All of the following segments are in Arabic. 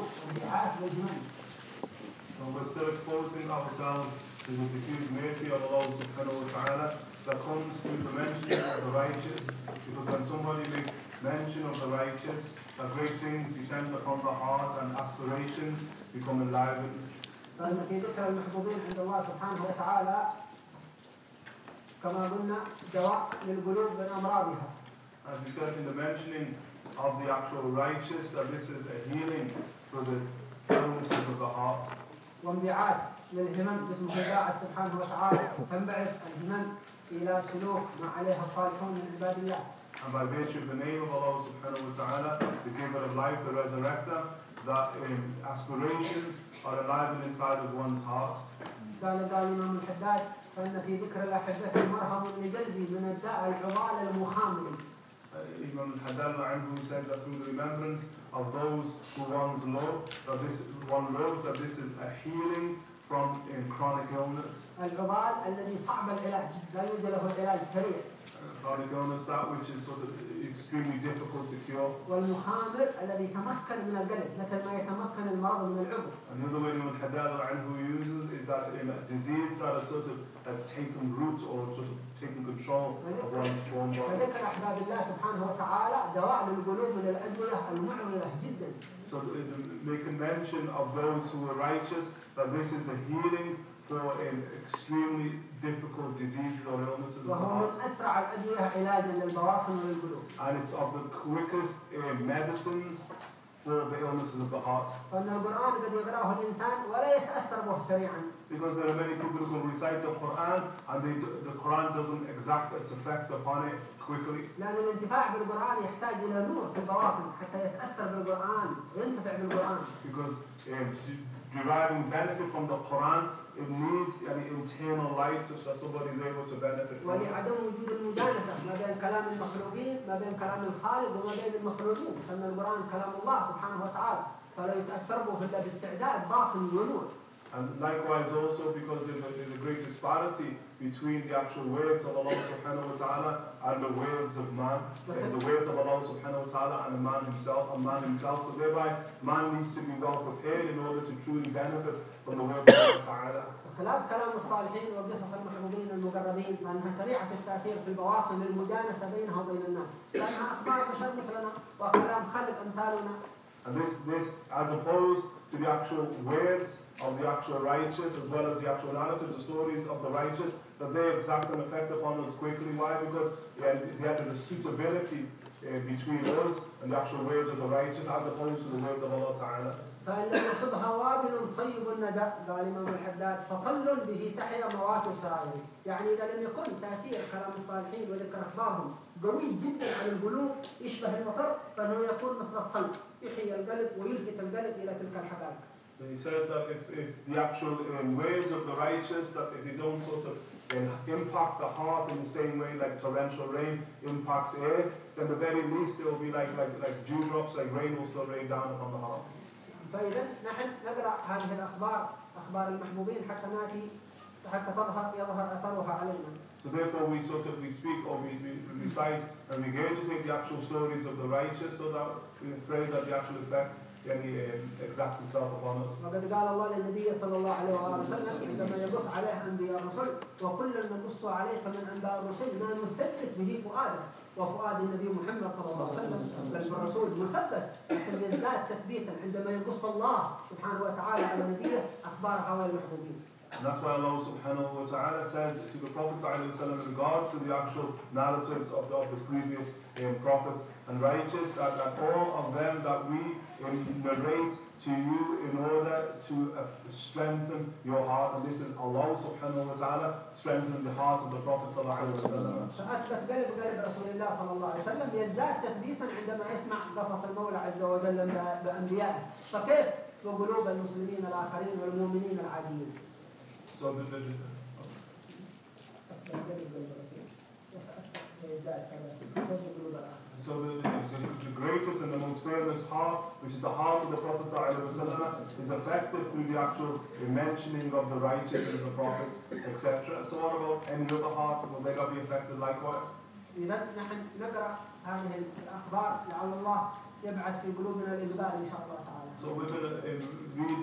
الذنوب والبيعات والجنون So we're still exposing ourselves to the diffused mercy of Allah subhanahu wa ta'ala that comes through the mentioning of the righteous. Because when somebody makes mention of the righteous, that great things descend upon the heart and aspirations become enlivened. فإن في ذكر المحبوبين عند الله سبحانه وتعالى كما قلنا دواء للقلوب من أمراضها As we said in the mentioning of the actual righteous, that this is a healing وانبعاث للهمم باسم الله سبحانه وتعالى تنبعث الهمم إلى سلوك ما عليها الصالحون من عباد الله And by virtue of the name of Allah subhanahu wa ta'ala, the giver of life, the resurrector, that um, aspirations are alive inside of one's heart. قال قال الإمام الحداد فإن في ذكر الأحبة مرهم لقلبي من الداء العضال المخامل Uh, Imam al-Haddad anhu said that through the remembrance of those who one's love, that this one loves, that this is a healing from um, chronic illness. العضال الذي صعب العلاج لا يوجد له علاج سريع Uh, chronic illness, that which is sort of extremely difficult to cure. والمخامر الذي يتمكن من القلب مثل ما يتمكن المرض من العضو And the other way Imam al-Haddad anhu uses is that in a disease that has sort of uh, taken root or sort of taken control of one's own body. فذكر أحباب الله سبحانه وتعالى دواء للقلوب من الأدوية المعوضة جدا So uh, making mention of those who are righteous, that this is a healing for um, extremely difficult diseases or illnesses of the وهو heart. من أسرع الأدوية علاجا للبواطن وللقلوب And it's of the quickest uh, medicines for the illnesses of the heart. فإن القرآن قد يقرأه الإنسان ولا يتأثر به سريعا Because there are many people who can recite the Quran and they, do- the Quran doesn't exact its effect upon it quickly. لأن الانتفاع بالقرآن يحتاج إلى نور في البواطن حتى يتأثر بالقرآن وينتفع بالقرآن Because um, de- deriving benefit from the Quran, it needs an internal light such that somebody is able to benefit from it. ولعدم وجود المجالسة ما بين كلام المخلوقين ما بين كلام الخالق وما بين المخلوقين فإن القرآن كلام الله سبحانه وتعالى فلا يتأثر به إلا باستعداد باطن ونور And likewise also because there's a, there's a great disparity between the actual words of Allah subhanahu wa ta'ala and the words of man. Uh, the words of Allah subhanahu wa ta'ala and the man himself and man himself. So thereby man needs to be well prepared in order to truly benefit from the words of Allah ta'ala. خلاف كلام الصالحين وقصص المحبوبين المقربين فانها سريعه التاثير في البواطن للمجانسه بينها وبين الناس لانها اخبار بشر مثلنا وكلام خلق امثالنا And this, this, as opposed to the actual words of the actual righteous, as well as the actual narrative, the stories of the righteous, that they exact an effect upon us quickly. Why? Because yeah, there is a suitability uh, between us and the actual words of the righteous, as opposed to the words of Allah Ta'ala. فان لم يصبها وابل طيب الندى قال الامام الحداد فطل به تحيا موات سرائر يعني اذا لم يكن تاثير كلام الصالحين وذكر اخبارهم قوي جدا على القلوب يشبه المطر فانه يكون مثل الطل يحيي القلب ويلفت القلب إلى تلك الحقائق he says that if, if the actual um, words of the righteous, that if they don't sort of um, impact the heart in the same way like torrential rain impacts air, then the very least it will be like, like, like dewdrops, like rain will still rain down upon the heart. فاذا نحن نقرا هذه الاخبار اخبار المحبوبين حتى ناتي حتى تظهر يظهر اثرها علينا So therefore we sort of, we speak or we, we we recite and regurgitate the actual stories of the righteous so that we pray that the actual effect yani, um, exacts itself upon us. وقد قال الله للنبي صلى الله عليه وآله وسلم عندما يقص عليه انبياء الرسل وكلا نقص عليك من انباء الرسل ما نثبت به فؤادك وفؤاد النبي محمد صلى الله عليه وسلم بل الرسول مثبت لكن يزداد تثبيتا عندما يقص الله سبحانه وتعالى على نبيه اخبار هؤلاء المحبوبين And that's why Allah subhanahu wa ta'ala says to the Prophet sallallahu alaihi wasallam in regards to the actual narratives of the, of the previous um, prophets and righteous that, that all of them that we um, narrate to you in order to uh, strengthen your heart and this is Allah subhanahu wa ta'ala strengthen the heart of the Prophet sallallahu alaihi wasallam. فاثبت قلب قلب رسول الله صلى الله عليه وسلم يزداد تثبيتا عندما يسمع قصص المولى عز وجل بانبيائه فكيف وقلوب المسلمين الاخرين والمؤمنين العاديين So the, the, the, So the, the, the, the greatest and the most famous heart, which is the heart of the Prophet ﷺ, is affected through the actual mentioning of the righteous and the prophets, etc. So what about any other heart? Will they not be affected likewise? إذا نحن نقرأ هذه الأخبار لعل الله يبعث في قلوبنا الإقبال إن شاء الله تعالى. So we're going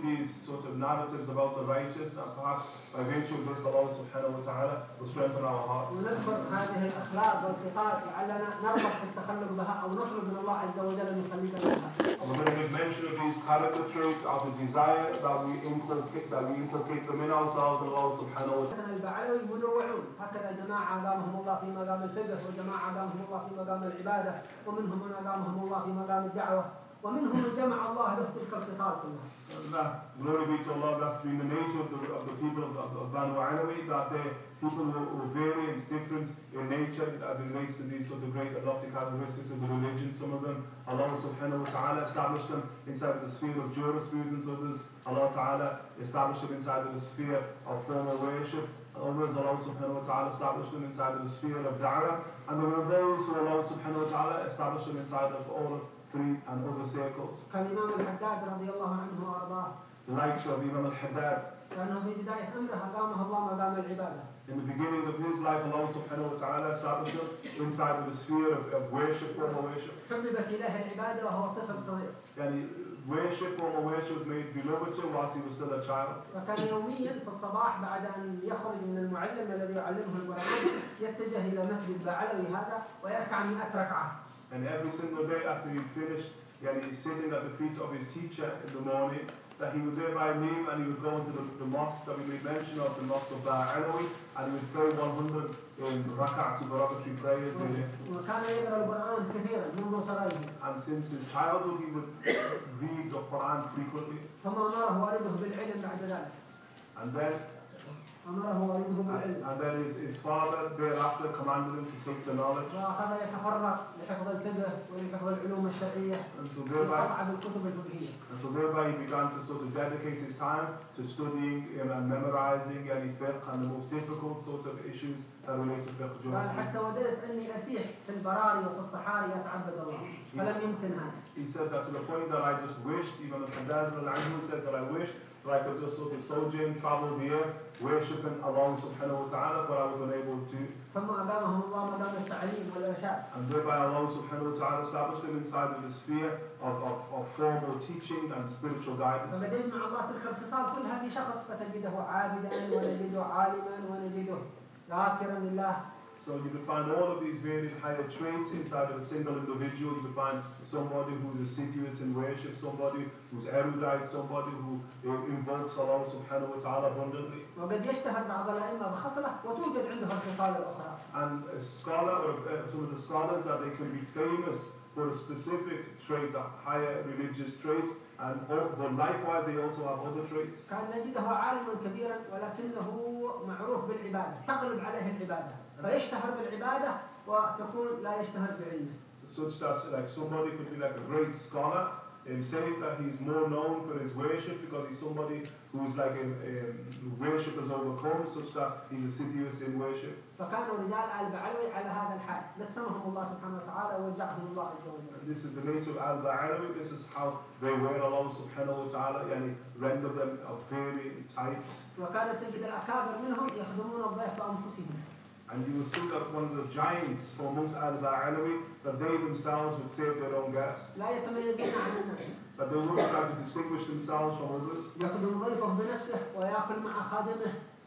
to sort of narratives about the righteous, and perhaps by virtue of this, Allah subhanahu wa ta'ala will strengthen our hearts. ونذكر هذه الاخلاق والخصال لعلنا نرغب في التخلق بها أو نطلب من الله عز وجل ان يخلينا بها. And we're going to make mention of these character traits out of desire that we inculcate, that we inculcate them in ourselves and Allah subhanahu wa ta'ala. مثلا البعلوي منوعون هكذا جماعه اقامهم الله في مقام الفقه وجماعه اقامهم الله في مقام العباده ومنهم من اقامهم الله في مقام الدعوه ومنهم من جمع الله له تلك الخصال كلها. Now, glory be to Allah, that's been the nature of the, of the people of, of, of Banu Alawi, that they people who were variant, different in nature as it relates to these sort of great and lofty characteristics of the religion. Some of them, Allah subhanahu wa ta'ala established them inside of the sphere of jurisprudence, others, Allah ta'ala established them inside of the sphere of formal worship. Others, Allah subhanahu wa ta'ala established them inside of the sphere of da'wah. And there were those who Allah subhanahu wa ta'ala established them inside of all three and other circles. كالامام الحداد رضي الله عنه وارضاه The likes of Imam al-Haddad, لانه في بدايه امره اقامه الله مقام العباده. In the beginning of his life, Allah subhanahu wa ta'ala established him inside of the sphere of, of worship, formal worship. حببت اليه العباده وهو طفل صغير. Yani worship, formal worship was made beloved to him whilst he was still a child. فكان يوميا في الصباح بعد ان يخرج من المعلم الذي يعلمه القران يتجه الى مسجد بعلوي هذا ويركع 100 ركعه. And every single day after he finished, yani he's sitting at the feet of his teacher in the morning, that he would thereby leave and he would go into the, the mosque that we made mention of, the mosque of Ba'alawi, and he would pray 100 in rak'ah supererogatory prayers there. وكان يقرا القران كثيرا منذ صغره And since his childhood, he would read the Quran frequently. ثم امره والده بالعلم بعد ذلك And then امره والده بالعلم And then his, his father thereafter commanded him to take to knowledge. واخذ يتفرغ لحفظ الفقه ولحفظ العلوم الشرعيه And so من thereby, اصعب الكتب الفقهيه and so thereby he began to sort of dedicate his time to studying um, and memorizing any fiqh and the most difficult sorts of issues that relate to fiqh قال حتى jurisprudence. وددت اني اسيح في البراري وفي الصحاري اتعبد الله فلم يمكن هذا He said that to the point that I just wished, even the Haddad al said that I wished like I did sort of sojourn, travel here, worshipping Allah subhanahu wa ta'ala, but I was unable to. And thereby Allah subhanahu wa ta'ala established him inside of the sphere of, of, of formal teaching and spiritual guidance. فقد يجمع الله تلك الخصال كلها في شخص فتجده عابدا ونجده عالما ونجده ذاكرا لله So you can find all of these varied higher traits inside of a single individual. You can find somebody who's assiduous in worship, somebody who's erudite, somebody who uh, invokes Allah subhanahu wa ta'ala abundantly. وقد يشتهر بعض الائمه بخصله وتوجد عنده الخصال الاخرى And a scholar, or uh, some of the scholars, that they can be famous for a specific trait, a higher religious trait, and all- but likewise they also have other traits. كان نجده عالما كبيرا ولكنه معروف بالعباده تغلب عليه العباده فيشتهر بالعباده وتكون لا يشتهر بعلمه such that like somebody could be like a great scholar and say that he's more known for his worship because he's somebody who's like a, um, worship has overcome such that he's assiduous in worship. فكانوا رجال آل بعلوي على هذا الحال نسمهم الله سبحانه وتعالى ووزعهم الله عز وجل this is the nature of al-Ba'alawi, this is how they were Allah subhanahu wa ta'ala yani render them of varying types. وكانت تجد الأكابر منهم يخدمون الضيف بأنفسهم And you would think of one of the giants from amongst Al-Ba'alawi that they themselves would save their own gas. that they would try to distinguish themselves from others.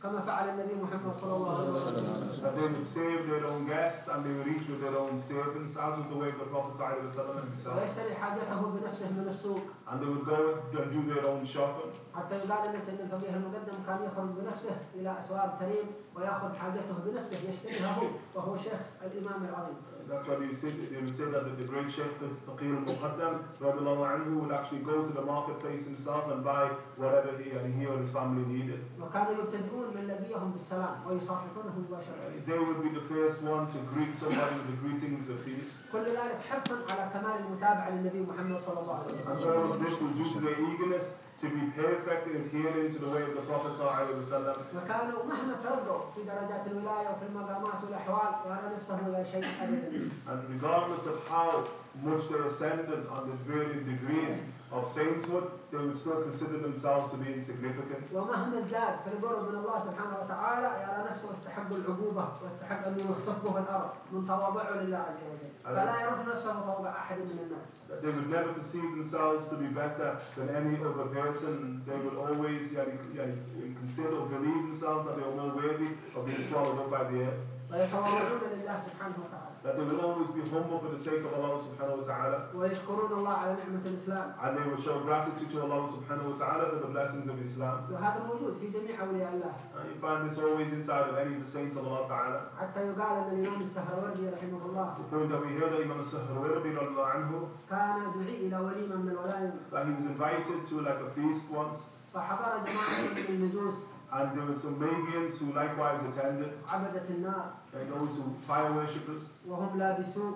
كما فعل النبي محمد صلى الله عليه وسلم that they would save their own guests and they would eat with their own servants, as was the way of the Prophet ﷺ himself. ويشتري حاجته بنفسه من السوق And they would go and do their own shopping. حتى يقال ان سيدنا الفقيه المقدم كان يخرج بنفسه إلى أسواق كريم ويأخذ حاجته بنفسه يشتريها هو وهو شيخ الإمام العظيم That's why they, say, they would say that the great Sheikh, the Faqir al-Muqaddam, radiallahu anhu, would actually go to the marketplace himself and buy whatever he, and he or his family needed. وكانوا يبتدئون من لقيهم بالسلام ويصافحونه مباشره Uh, They would be the first one to greet somebody with the greetings of peace. كل ذلك حرصا على كمال المتابعه للنبي محمد صلى الله عليه And وسلم all of this was due to their eagerness to be perfect in adhering to the way of the Prophet sallallahu alaihi wasallam. وكانوا مهما ترقوا في درجات الولايه وفي المقامات والاحوال يرى نفسه لا شيء ابدا And regardless of how much they ascended on the varying degrees, of sainthood, they would still consider themselves to be insignificant. ومهما ازداد في القرب من الله سبحانه وتعالى يرى نفسه يستحق العقوبة ويستحق أن يخسف به الأرض من تواضعه لله عز وجل فلا يرى نفسه فوق أحد من الناس That they would never perceive themselves to be better than any other person. They would always yani, yani, consider or believe themselves that they are more worthy of being swallowed up by the air. ويتواضعون لله سبحانه وتعالى That they would always be humble for the sake of Allah subhanahu wa ta'ala. ويشكرون الله على نعمة الإسلام And they would show gratitude to Allah subhanahu wa ta'ala for the blessings of Islam. وهذا موجود في جميع أولياء الله And you find this always inside of any of the saints of Allah ta'ala. حتى يقال أن الإمام السهروردي رحمه الله The point that we hear that Imam al-Sahrawi anhu, كان دعي إلى وليمة من الولائم that he was invited to like a feast once. فحضر جماعة من المجوس And there were some Magians who likewise attended, عبدة النار and those who fire worshippers. وهم لابسو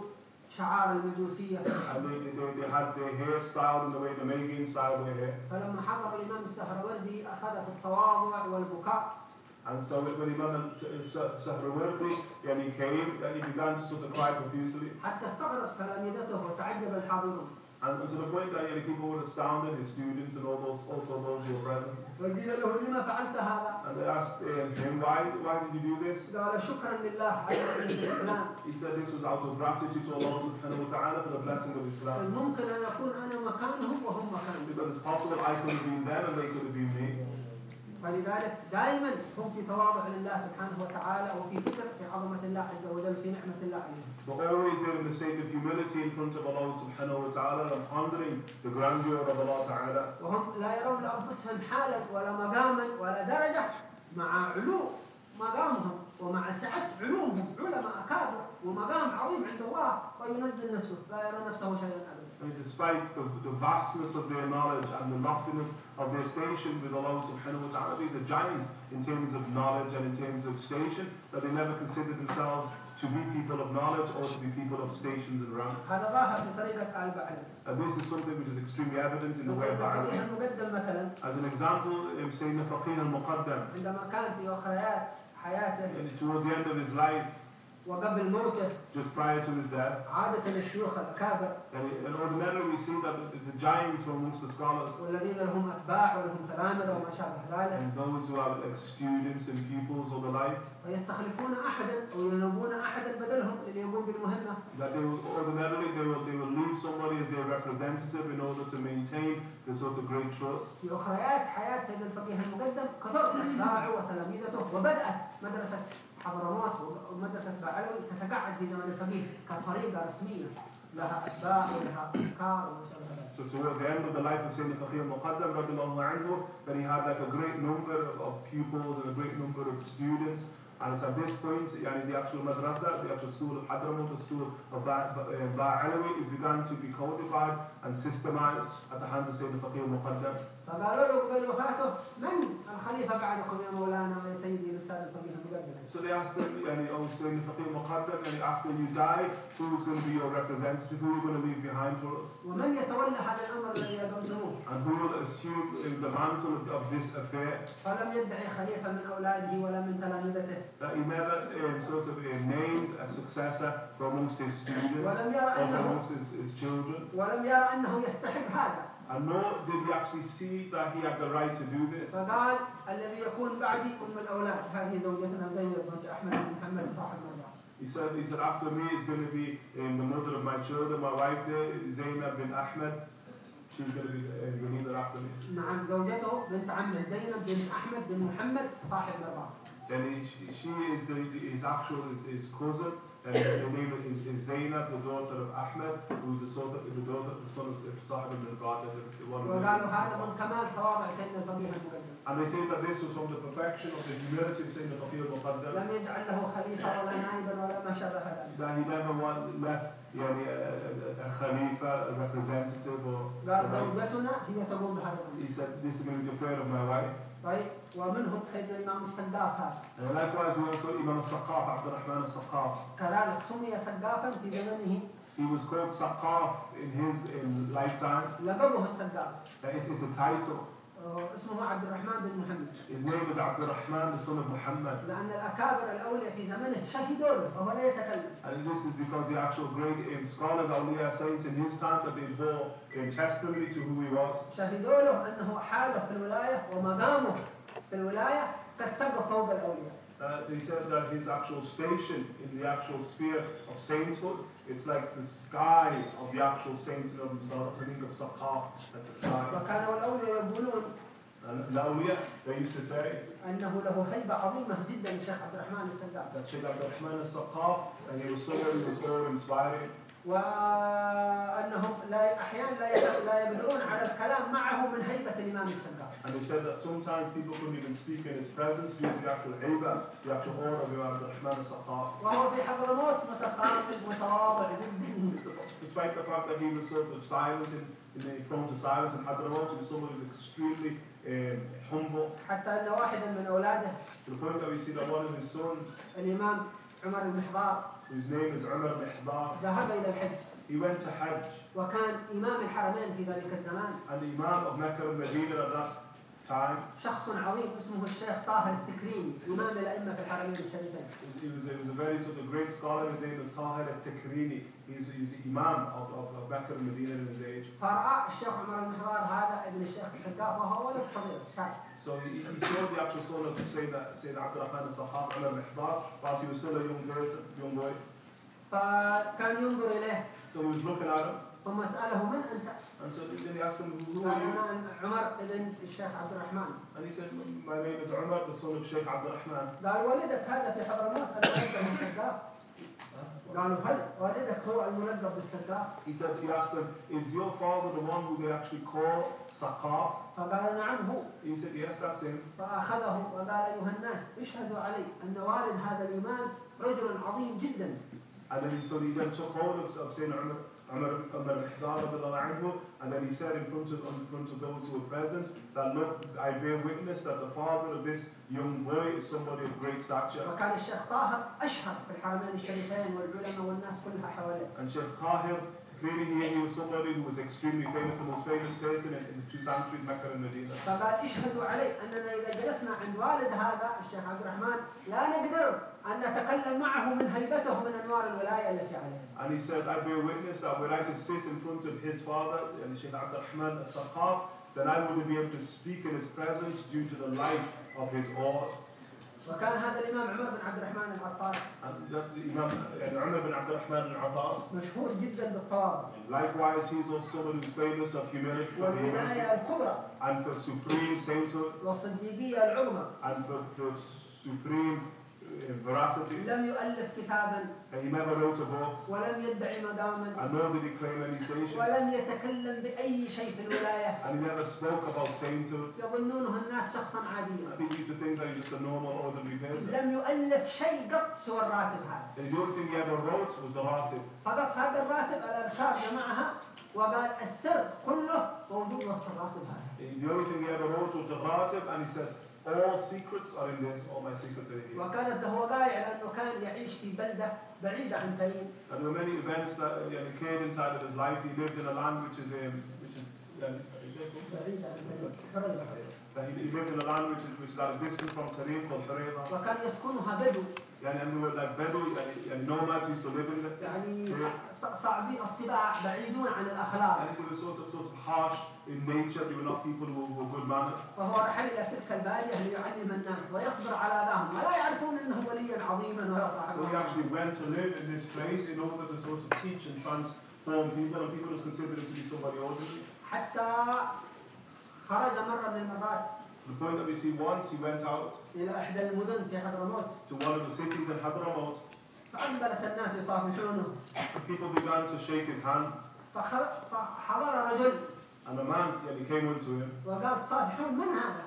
شعار المجوسية And they, they, they had their hair styled in the way the Magians styled their hair. فلما حضر الإمام السهروردي أخذ في التواضع والبكاء And so when Imam al-Sahrawardi, and he came, and he began to sort of cry profusely. حتى استغرب تلامذته وتعجب الحاضرون And, and to the point that yeah, people were astounded, his students and all those, also those who were present. وقيل له لما فعلت هذا؟ And they asked um, him, why, why did you do this? قال شكرا لله على نعمة الإسلام He said this was out of gratitude to Allah subhanahu wa ta'ala for the blessing of Islam. ممكن أن أكون أنا مكانهم وهم مكاني Because it's possible I could have been them and they could have been me. فلذلك دائما هم في تواضع لله سبحانه وتعالى وفي فكر في عظمة الله عز وجل في نعمة الله عليهم. But always they're in a state of humility in front of Allah subhanahu wa ta'ala and pondering the grandeur of Allah ta'ala. وهم لا يرون لأنفسهم حالا ولا مقاما ولا درجة مع علو مقامهم ومع سعة علومهم. علماء أكابر ومقام عظيم عند الله وينزل نفسه لا يرى نفسه شيئا. أبدا despite the, the, vastness of their knowledge and the loftiness of their station with Allah subhanahu wa ta'ala, the giants in terms of knowledge and in terms of station, that they never considered themselves to be people of knowledge or to be people of stations and ranks. And this is something which is extremely evident in the way of Ba'alawi. As an example, um, Sayyidina Faqih al-Muqaddam, towards the end of his life, وقبل موته just prior to his death, عادة الشيوخ الأكابر and, and ordinarily we see that the, the giants were amongst the scholars, والذين لهم أتباع ولهم تلامذة وما شابه ذلك and those who are like students and pupils or the like, ويستخلفون أحدا أو ينوبون أحدا بدلهم ليقوم بالمهمة that they will ordinarily they will they will leave somebody as their representative in order to maintain this sort of great trust. في أخريات حياة سيد الفقيه المقدم كثر أتباعه وتلاميذه وبدأت مدرسة حضرموت ومدرسة بعلوي تتقاعد في زمن الفقيه كطريقة رسمية لها أتباع ولها أفكار So towards the end of the life of Sayyidina al-Muqaddam, radiallahu anhu, that he had like a great number of pupils and a great number of students. And it's at this point, yani the actual madrasa, the actual school of Hadramut, the school of Ba'alawi, it began to be codified and systemized at the hands of Sayyidina Faqih al-Muqaddam. فقالوا له قبل وفاته من الخليفة بعدكم يا مولانا ويا سيدي الأستاذ الفقيه المقدم So they asked him, yani, oh, Sayyidina Faqih al-Muqaddam, yani, after you die, who's going to be your representative, who are you going to leave behind for us? ومن يتولى هذا الأمر الذي يقدموه And who will assume the mantle of, of this affair? فلم يدعي خليفة من أولاده ولا من تلامذته that he never um, sort of uh, named a successor for amongst his students ولم يرى or أنه amongst his, his children. ولم يرى أنه يستحق هذا And nor did he actually see that he had the right to do this. فقال الذي يكون بعدي أم الأولاد هذه زوجتنا زينب بنت أحمد بن محمد صاحب مرضى He said, he said, after me is going to be um, the mother of my children, my wife there, Zainab bin Ahmed. She's going to be uh, the leader after me. نعم زوجته بنت عمه زينب بن أحمد بن محمد صاحب مرضى Then he, she, she is the, his actual, his cousin, the name is, is Zainab, the daughter of Ahmed, who is the, daughter, the son of Sahib ibn al the, the one who وقالوا هذا من كمال تواضع سيدنا الفقيه المقدم And they say that this was from the perfection of the humility of Sayyidina Faqih al-Muqaddam, لم يجعل له خليفة ولا نائبا ولا ما شابه ذلك that he never want, left يعني, a, a, a representative, or قال زوجتنا هي تقوم بهذا he said, this is going to be the prayer of my wife. طيب ومنهم سيد الإمام السقاف هذا. هناك واحد هو سيد الإمام السقاف عبد الرحمن السقاف. كذلك سمي سقافا في زمنه. He was called Saqaf in his in lifetime. لقبه السقاف. It, it's a title. أه، اسمه عبد الرحمن بن محمد. His name is عبد الرحمن the son of Muhammad. لأن الأكابر الأولياء في زمنه شهدوا له فهو لا يتكلم. And this is because the actual great um, scholars, أولياء saints in his time that they bore a testimony to who he was. شهدوا له أنه حاله في الولاية ومقامه الولاية كالسقف فوق الأولياء Uh, they said that his actual station in the actual sphere of sainthood, it's like the sky of the actual saints in themselves. I think of Saqaf, like the sky. وكانوا الأولياء يقولون And the awliya, they used to say أنه له هيبة عظيمة جدا الشيخ عبد الرحمن السقاف that Sheikh Abdul Rahman al-Saqaf, and he was someone who was awe-inspiring. وأنهم لا أحيانا لا لا يقدرون على الكلام معه من هيبة الإمام السقاف And they said that sometimes people couldn't even speak in his presence due to the actual haiba, the actual aura of Imam Rahman al-Saqaf. وهو في حضرموت متخاطب متواضع جدا Despite the fact that he was sort of silent in, in the prone to silence and Hadramawt, he was someone who was extremely um, humble حتى أن واحدا من أولاده to the point that we see that one of his sons, الإمام عمر المحضار whose name is Umar al-Ihdar, ذهب إلى الحج he went to Hajj وكان إمام الحرمين في ذلك الزمان and the Imam of Mecca and Medina at that time, شخص عظيم اسمه الشيخ طاهر التكريمي إمام الأئمة في الحرمين الشريفين he was, a very sort of great scholar, his name is Tahir al-Tikrini, he's, the Imam of, of, of Mecca and Medina in his age. فرأى الشيخ عمر المحضار هذا ابن الشيخ السقاف وهو ولد صغير شاب So he, he saw the actual son of Sayyidina Sayyidina Abdul Rahman al-Sahab, Umar al-Ihdar, whilst he was still a young person, young boy. فكان ينظر إليه So he was looking at him, ثم سأله من أنت؟ أنا سألت إني أصل عمر ابن الشيخ عبد الرحمن. أنا سألت ما نبي بس عمر بس صلب الشيخ عبد الرحمن. قال والدك هذا في حضرمات هذا أنت السداق. قالوا هل والدك هو المنذب بالسداق؟ He said he asked them, is your father the one who they actually call Saqaf? فقال نعم هو. He said yes that's him. فأخذه وقال أيها الناس اشهدوا علي أن والد هذا الإمام رجل عظيم جدا. And then he, so he then took hold of, of Sayyidina Umar Umar, Umar al-Ihdar radiallahu anhu, and then he said in front, of, in front of those who were present that look, I bear witness that the father of this young boy is somebody of great stature. وكان الشيخ طاهر أشهر في الحرمين الشريفين والعلماء والناس كلها حواليه And Sheikh Tahir, clearly here he was somebody who was extremely famous, the most famous person in, in the two sanctuaries, Mecca and Medina. فقال اشهدوا علي أننا إذا جلسنا عند والد هذا الشيخ عبد الرحمن لا نقدر أن نتكلم معه من هيبته من أنوار الولاية التي عليه And he said, I bear witness that when I could sit in front of his father, and Sheikh Abdul Rahman al-Saqaf, then I wouldn't be able to speak in his presence due to the light of his aura. وكان هذا الإمام عمر بن عبد الرحمن العطاس. الامام يعني عمر بن عبد الرحمن العطاس. مشهور جدا بالطاعه likewise he is also the famous of humility for the الكبرى. And for supreme sainthood والصديقية العظمى. And for the veracity. لم يؤلف كتابا And he never wrote a book, ولم يدعي مقاما and nor did he claim any station, ولم يتكلم بأي شيء في الولاية and he never spoke about sainthood. يظنونه الناس شخصا عاديا I think you to think that he's just a normal, ordinary person. لم يؤلف شيء قط سوى الراتب هذا the only thing he ever wrote was the Ratib. فقط هذا الراتب الأذكار جمعها وقال السر كله موجود وسط الراتب هذا The only thing he ever wrote was the Ratib, and he said, all secrets are in this, all my secrets are in here. وكانت له وقائع لأنه كان يعيش في بلدة بعيدة عن تريم And there were many events that uh, yeah, occurred inside of his life. He lived in a land which is, um, which is, yeah, بعيدة عن تريم that he, he lived in a land which is, which is at a distance from Tarim called Harira. وكان يسكنها بدو يعني أنه البدو يعني النومادز يعني, يعني صعبين الطباع بعيدون عن الأخلاق. يعني كل صوت صوت حاش in nature you not people who have good فهو رحل إلى تلك الباليه ليعلم الناس ويصبر على باهم. ولا يعرفون إنه وليا عظيما ولا صاحب so he actually went to live in this place in order to sort of teach and transform people and people who considered him to be somebody ordinary. حتى خرج مرة من المرات. The point that we see once he went out إلى إحدى المدن في حضرموت to one of the cities in Hadramaut. فأقبلت الناس يصافحونه People began to shake his hand, فحضر رجل and a man, yeah, he came into him. وقال تصافحون من هذا؟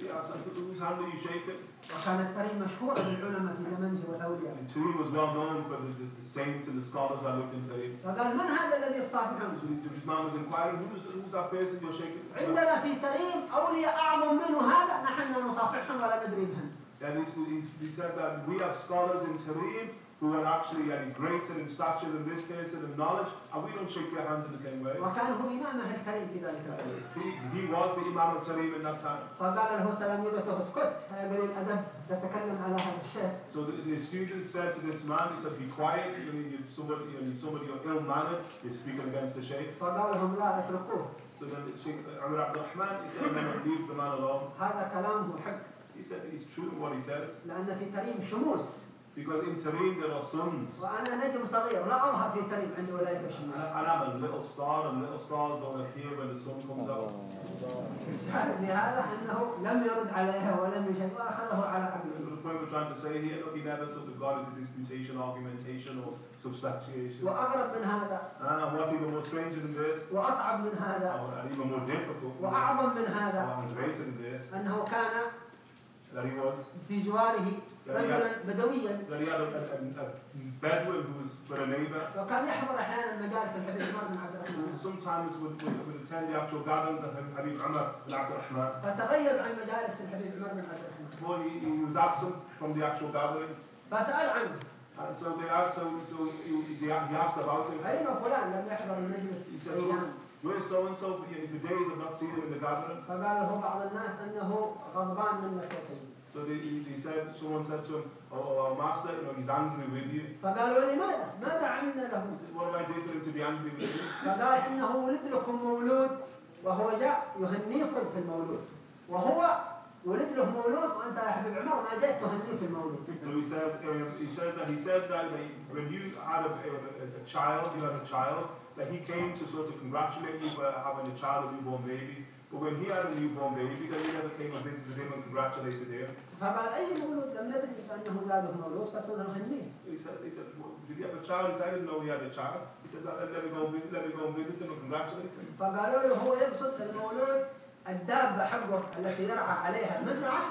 He asked, like, whose hand are you shaking? وكانت تريم مشهورة بالعلماء في زمنه والأولياء And Tarim was well known for the, the, the saints and the scholars that lived in Tarim. فقال من هذا الذي تصافحون؟ So the, the man was inquiring, who's, who's that person you're shaking? عندنا في تريم أولياء أعظم منه هذا نحن نصافحهم ولا ندري بهم And he, he, he said that we have scholars in Tarim who are actually yani, greater in stature than this person in knowledge, and we don't shake their hands in the same way. وكان هو إمامه الكريم في ذلك الوقت He, he was the Imam of Tareem in that time. فقال له تلاميذته اسكت يا قليل الأدب تتكلم على هذا الشيخ So the, the student said to this man, he said, be quiet, you know, you're somebody, you know, somebody you're ill-mannered, you're speaking against the Shaykh. فقال لهم لا اتركوه So then the Shaykh Umar Abdul Rahman, he said, no, no, leave the man alone. هذا كلامه حق He said he's true in what he says. لأن في تريم شموس Because in Tareem there are sons. وأنا نجم صغير لا أظهر في تريم عند ولاية And, الشموس I- and I'm a little star, and little stars don't appear when the sun comes out. لهذا أنه لم يرد عليها ولم يشهد وأخذه على And عقله the point we're trying to say here, look, he never sort of got into disputation, argumentation, or substantiation. وأغرب من هذا And what's even more stranger than this, وأصعب من هذا or- and even more difficult وأعظم من هذا or greater than this, أنه كان في جواره رجلا بدويا he وكان يحضر أحيانا مجالس الحبيب عمر بن عبد الرحمن sometimes would, would, would attend the actual gatherings of Habib Umar bin Abd al-Rahman. فتغيب عن مجالس الحبيب عمر بن عبد الرحمن Well, he, he was absent from the actual gathering, فسأل عنه and so they asked, so, so he, he he asked about him. أين فلان لم يحضر المجلس أيام Where's so and so? For days I've not seen him in the gathering. فقال له بعض الناس أنه غضبان منك يا سيدي So they, he- they said, someone said to him, oh, oh, master, you know, he's angry with you. فقالوا لماذا؟ ماذا عملنا له؟ He said, what am I doing for him to be angry with you? فقال إنه ولد لكم مولود وهو جاء يهنيكم في المولود وهو ولد له مولود وأنت يا حبيب عمر ما جئت تهنيه في المولود So he says, um, he said that he said that when you had a, a, a child, you had a child, that he came to sort of congratulate you for having a child, a newborn baby. But when he had a newborn baby, then you never came and visited him and congratulated him. He said, he said, well, did he have a child? He said, I didn't know he had a child. He said, let, me go and visit, let me go and visit him and congratulate him. فقالوا له هو يقصد المولود الدابة حقه التي يرعى عليها المزرعة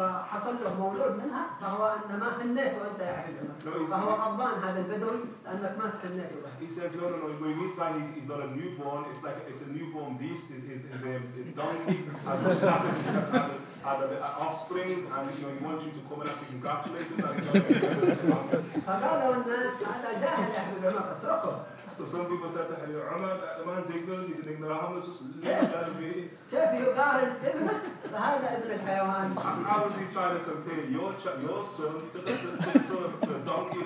فحصل له مولود منها فهو أن ما هنيته أنت يا حبيب عمر فهو غضبان هذا البدوي لأنك ما هنيته له He says, no, no, no, when we find he's, he's not a newborn, it's like, it's a newborn beast, his, his, um, his donkey has a snap, had, a, had a, a offspring, and you know, he wants you to come and congratulate him. And he's not- فقالوا الناس هذا جاهل يا حبيب عمر اتركه so some people said to him, Umar, the man's ignorant, he's an ignoramus, just let him let him be. كيف يقارن ابنه فهذا ابن الحيوان How- is he trying to compare your, your son to the, the, the son of the donkey?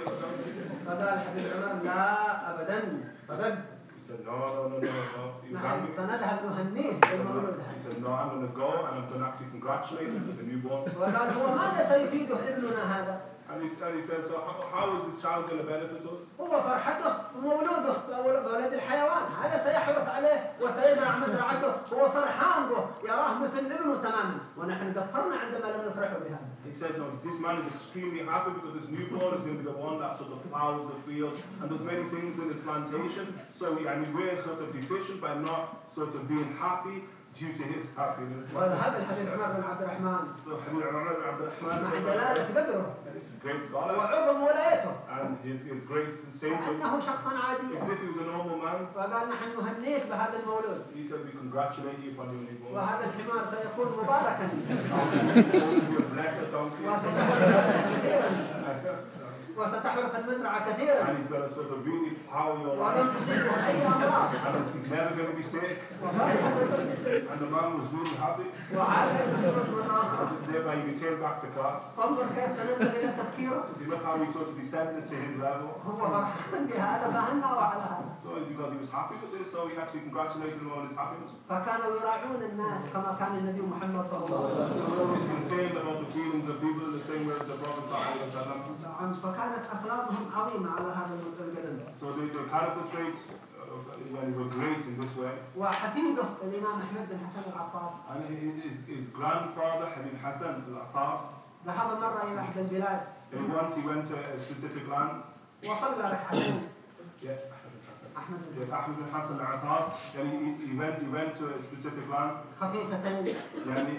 فقال حبيب عمر لا ابدا صدق He said, no, no, no, no, no. نحن. سنذهب نهنيه بالمولود. هذا he said, no, I'm going to go and I'm going to actually congratulate him with the newborn. وقال هو ماذا سيفيده ابننا هذا؟ And he, and he said, so how, how is this child going to benefit us? هو فرحته ومولوده بولد الحيوان هذا سيحرث عليه وسيزرع مزرعته هو فرحان به يراه مثل ابنه تماما ونحن قصرنا عندما لم نفرحه بهذا He said, no, this man is extremely happy because his newborn is going to be the one that sort of plows the field. And there's many things in his plantation. So we, I mean, we're sort of deficient by not sort of being happy جيب جهاز حافي وأنا هذا الحبيب عمر بن عبد الرحمن. صح عمر بن عبد الرحمن. مع جلالة قدره وعظم ولايته. And he's, he's great sensation أنه شخصا عاديا. As if he was a normal man. فقال نحن نهنيك بهذا المولود. He said we congratulate you upon your newborn وهذا الحمار سيكون مباركا. وستحرث المزرعة كثيرا And he's going to sort of really plow your life. تصيبه أي أمراض And he's- never going to be sick. And the man was really happy. So thereby he returned back to class. انظر كيف تنزل إلى تفكيره look how he sort of descended to his level. هو فرحان بهذا فهنا وعلى هذا So it's because he was happy with this, so he actually congratulated him on his happiness. فكانوا يراعون الناس كما كان النبي محمد صلى الله عليه He was وسلم always concerned about the feelings of people in the same way as the Prophet ﷺ. نعم، فكانت أخلاقهم عظيمة على هذا القدم So the, the character traits uh, yani, were great in this way. وحفيده الإمام أحمد بن حسن العطاس And his, his grandfather, Habib Hassan al-Attas, ذهب مرة إلى إحدى البلاد and once he went to a specific land, وصلى ركعتين yeah, أحمد بن Hassan al-Attas, and he, went, he went to a specific land, خفيفتين yani,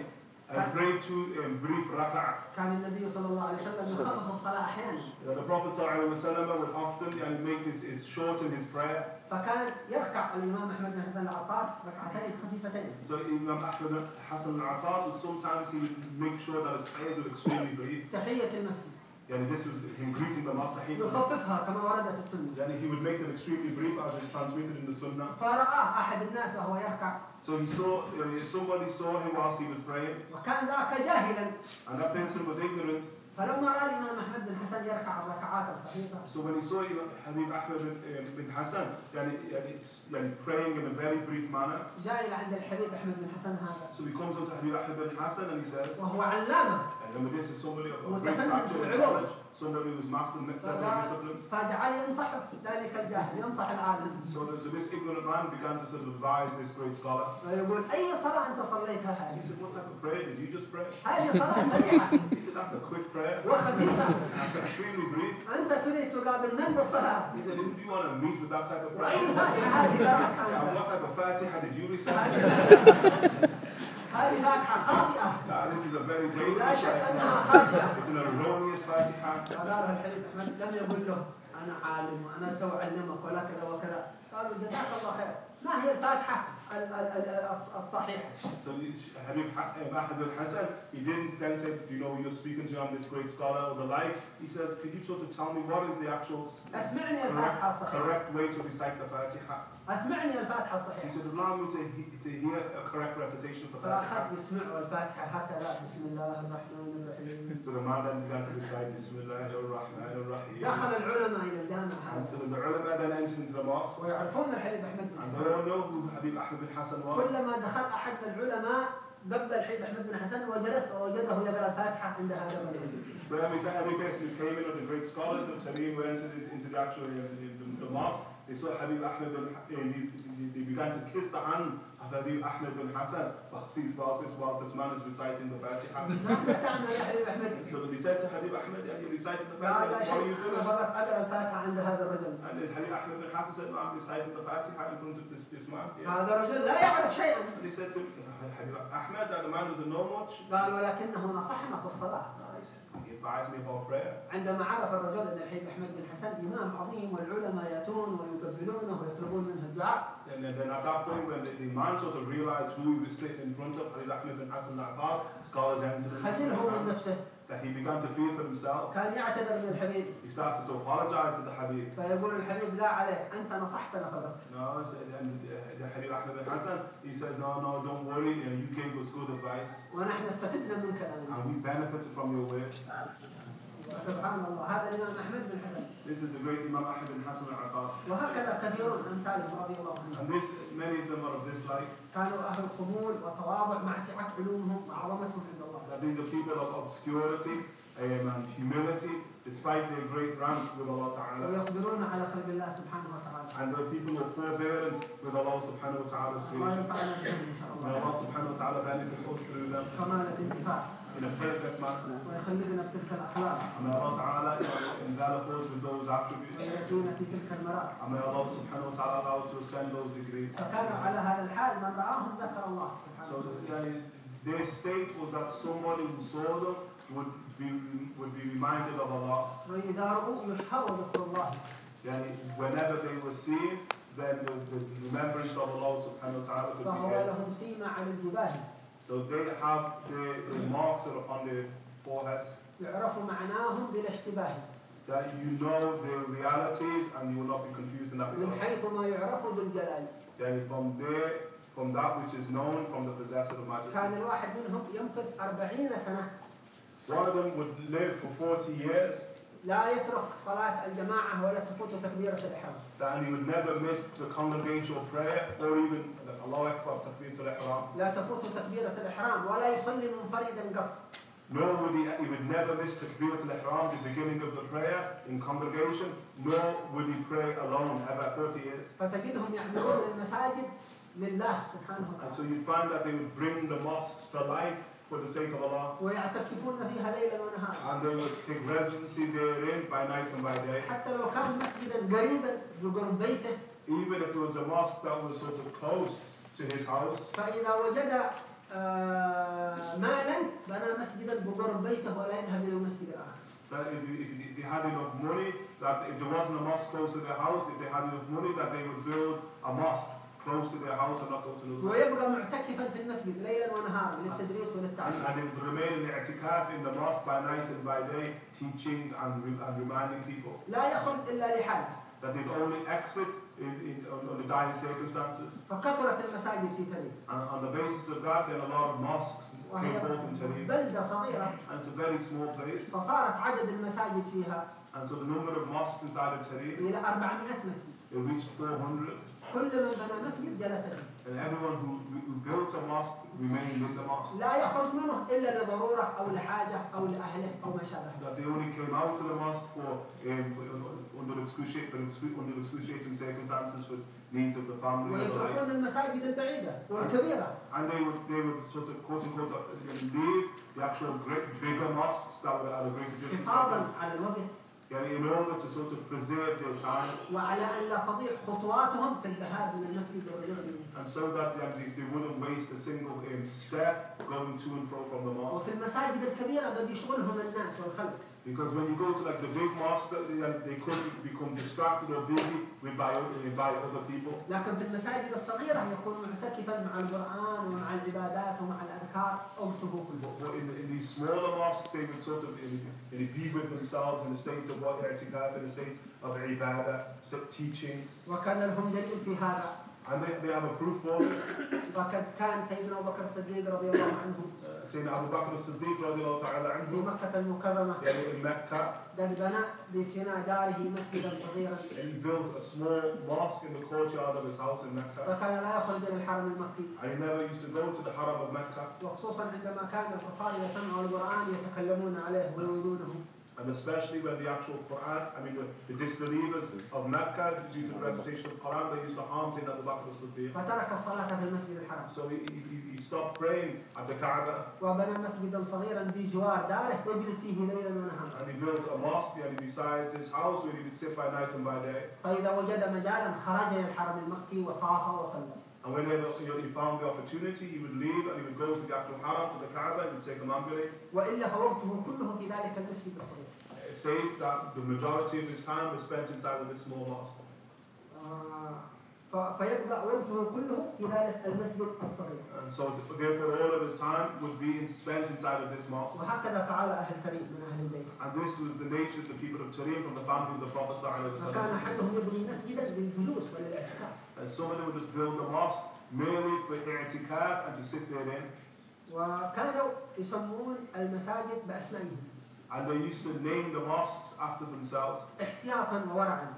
and prayed two um, brief rak'ah. كان النبي صلى الله عليه وسلم يخفف الصلاة أحيانا Uh, The Prophet ﷺ would often yani, make his, his shorten his prayer. فكان يركع الإمام أحمد بن حسن العطاس ركعتين خفيفتين So Imam Ahmed bin Hassan al-Attas would sometimes he would make sure that his prayers were extremely brief. تحية المسجد Yani this was him greeting them after hating. يخففها كما ورد في السنة Yani he would make them extremely brief as is transmitted in the Sunnah. فرآه أحد الناس وهو يركع So he saw, uh, somebody saw him whilst he was praying, وكان ذاك جاهلا and that person was ignorant. فلما رأى الإمام أحمد بن حسن يركع الركعات الخفيفة So when he saw Habib Ahmed bin, um, bin Hassan, yani, s- yani praying in a very brief manner, جاء إلى عند الحبيب أحمد بن حسن هذا so he comes up to Habib Ahmed bin Hassan and he says, وهو علامة and then this is somebody of, of great متفنن stature في and العلوم. knowledge, somebody who's mastered several فقال- disciplines. فجعل ينصحه ذلك الجاهل ينصح العالم So, so this ignorant man began to sort of advise this great scholar. ويقول أي صلاة أنت صليتها He هذه؟ said, what type of prayer did you just pray? هذه صلاة سريعة He said, that's a quick prayer. وخفيفة Extremely brief. أنت تريد تقابل من بالصلاة؟ He said, who do you want to meet with that type of وأي prayer? فاتحة هذه قرأتها And أنت؟ what type of fatiha did you recite? هذه فاتحة خاطئة Nah, this is a very لا dangerous شك أنها fatiha. خاطئة It's an erroneous fatiha. فقال الحبيب أحمد لم يقل له أنا عالم وأنا سأعلمك ولا كذا وكذا قالوا جزاك الله خير ما هي الفاتحة ال- ال- ال- الص- الصحيحة؟ So Habib Ahmed bin Hassan, he didn't then say, you know, you're speaking to I'm this great scholar or the like. He says, could you sort of tell me what is the actual s- أسمعني الفاتحة correct, الصحيحة correct way to recite the Fatiha? أسمعني الفاتحة He الصحيحة said, allow me to, he- to hear a correct recitation of the Fatiha. يسمعوا الفاتحة هكذا بسم الله الرحمن الرحيم So the man then began to recite Bismillah ar-Rahman ar-Rahim. دخل العلماء إلى الجامع And هذا so the ulama then entered into the mosque. ويعرفون الحبيب أحمد بن And they حسن all know who Habib Ahmed bin Hassan was. كلما دخل أحد من العلماء قبل الحبيب أحمد بن حسن وجلس ووجده يقرأ الفاتحة عند هذا الرجل So every every person who came in, or the great scholars of Tarim who entered into, into the actual uh, the, the, the mosque, they saw Habib Ahmed bin, uh, he, he- they began to kiss the hand of Habib Ahmed bin Hassan whilst, he's, whilst, this, whilst this man is reciting the Fatiha. so they said to Habib Ahmed, yeah, you reciting the Fatiha, what are you doing? And then Habib Ahmed bin Hassan said, no, I'm reciting the Fatiha in front of this, this man. Yeah. هذا الرجل لا يعرف شيئا And they said to Habib Ahmed that the man doesn't know much. قال ولكنه نصحنا في الصلاة عندما عرف الرجل أن الحبيب أحمد بن حسن إمام عظيم والعلماء يأتون ويقبلونه ويطلبون منه الدعاء And then, at that point, when the, the man sort of realized who he was sitting in front of, Habib Ahmed bin Hassan al-Abbas, scholars entered خجله من نفسه that he began to fear for himself. كان يعتذر من الحبيب He started to apologize to the Habib. فيقول الحبيب لا عليك أنت نصحتنا فقط No, and the, Habib Ahmed bin Hassan, he said, no, no, don't worry, you, know, you gave us good advice, ونحن استفدنا من كلامك and we benefited from your words. سبحان الله هذا الإمام أحمد بن حسن This is the great Imam Ahmed bin Hassan al-Abbas. وهكذا كثيرون أمثاله رضي الله عنهم And this, many of them are of this like, كانوا أهل قبول وتواضع مع سعة علومهم وعظمتهم عند الله that these are people of obscurity um, and humility, despite their great rank with Allah Ta'ala. ويصبرون على خلق الله سبحانه وتعالى And the people who are forbearance with Allah subhanahu wa ta'ala's الله creation. ينفعنا بهم إن شاء May الله Allah subhanahu wa ta'ala benefit us through them كمال الانتفاع in a perfect manner. ويخلدنا بتلك الأخلاق And may Allah ta'ala envelop us with those attributes. ويأتينا في تلك المراتب And may Allah subhanahu wa ta'ala allow us to ascend those degrees. فكانوا على هذا الحال من رآهم ذكر الله So سبحانه وتعالى uh, their state was that somebody who saw them would be, would be reminded of Allah. Then whenever they were seen, then the, the remembrance of Allah subhanahu wa ta'ala would be So they have the, the marks upon their foreheads. That you know the realities and you will not be confused in that regard. Then from there from that which is known from the possessor of كان majesty. الواحد منهم يمكث أربعين سنة One of them would live for 40 years لا يترك صلاة الجماعة ولا تفوت تكبيرة الإحرام and he would never miss the congregational prayer or even like, Allah Akbar, Takbir to ihram لا تفوت تكبيرة الإحرام ولا يصلي منفردا قط Nor would he, he would never miss Takbir to ihram the beginning of the prayer in congregation, nor would he pray alone ever 40 years. فتجدهم يعملون المساجد لله سبحانه And وتعالى so you'd find that they would bring the mosques to life for the sake of Allah. ويعتكفون فيها ليلا ونهارا And they would take residency therein by night and by day. حتى لو كان مسجدا قريبا بقرب بيته Even if it was a mosque that was sort of close to his house, فإذا وجد آه، مالا بنى مسجدا بقرب بيته ولا يذهب إلى المسجد الآخر that if, if, if they had enough money, that if there wasn't a mosque close to their house, if they had enough money, that they would build a mosque Close to their house and not go to those ويبقى معتكفا في المسجد ليلا ونهارا للتدريس and, وللتعليم and they would remain in i'tikaf in the mosque by night and by day, teaching and, and reminding people لا يخرج إلا لحاجة that they'd only exit in, in, on, on the dire circumstances. فكثرت المساجد في And on the basis of that, then a lot of mosques came forth in. بلدة صغيرة And it's a very small place. فصارت عدد المساجد فيها And so the number of mosques inside of Tarim, إلى 400 مسجد it reached 400. كل من بنى مسجد جلس فيه And everyone who, who built a mosque remained in the mosque. لا يخرج منه إلا لضرورة أو لحاجة أو لأهله أو ما شابه That they only came out to the mosque for um, under excruciating, for excru- under excruciating circumstances for needs of the family. ويتركون المساجد البعيدة والكبيرة And they would, they would sort of quote unquote uh, leave the actual great bigger mosques that were at a greater distance. حفاظا على الوقت يعني يمرون التسوت preserve their time وعلى ألا تضيع خطواتهم في الذهاب إلى المسجد والرجوع and so that they, they, they wouldn't waste a single step going to and fro from the mosque. وفي المساجد الكبيرة بدي يشغلهم الناس والخلق. Because when you go to like the big mosque, they, they could become distracted or busy with by, uh, by other people. لكن في المساجد الصغيرة يكون معتكفا مع القرآن ومع العبادات ومع الأذكار وقته كله But, but in, in these smaller mosques, they would sort of in, in be with themselves in the states of what i'tikaf, in the states of ibadah, st- teaching. وكان لهم دليل في هذا And I كان سيدنا أبو بكر الصديق رضي الله عنه. سيدنا أبو بكر الصديق رضي الله تعالى عنه. في مكة المكرمة. يعني في مكة قد بنى بفناء داره مسجدا صغيرا. He built a small mosque in the courtyard of his house in Mecca. فكان لا يخرج إلى الحرم المكي. And he never used to go to the Haram of Mecca. وخصوصا عندما كان الكفار يسمعوا القرآن يتكلمون عليه ويريدونه. And especially when the actual Quran, I mean the, the disbelievers of Mecca, due to the recitation of the Quran, they used to harm Sayyidina Abu Bakr as-Siddiq. فترك الصلاة في المسجد الحرام So he, he, he stopped praying at the Kaaba وبنى مسجدا صغيرا بجوار داره يجلس فيه ليلا ونهارا and he built a mosque and besides his house where he would sit by night and by day. فإذا وجد مجالا خرج إلى الحرم المكي وطاف وصلى And whenever you know, he found the opportunity, he would leave and he would go to the Aql Haram, to the Kaaba, and take a ambulance. It says that the majority of his time was spent inside of this small mosque. Uh. كله المسجد الصغير And so therefore all of his time would be spent inside of this mosque. وهكذا فعل أهل كريم من أهل البيت And this was the nature of the people of Tarim from the family of the Prophet فكان ﷺ. أحدهم يبني مسجدا للجلوس وللاعتكاف And of them would just build a mosque merely for i'tikaf and to sit therein. وكانوا يسمون المساجد بأسمائهم And they used to name the mosques after themselves. احتياطا وورعا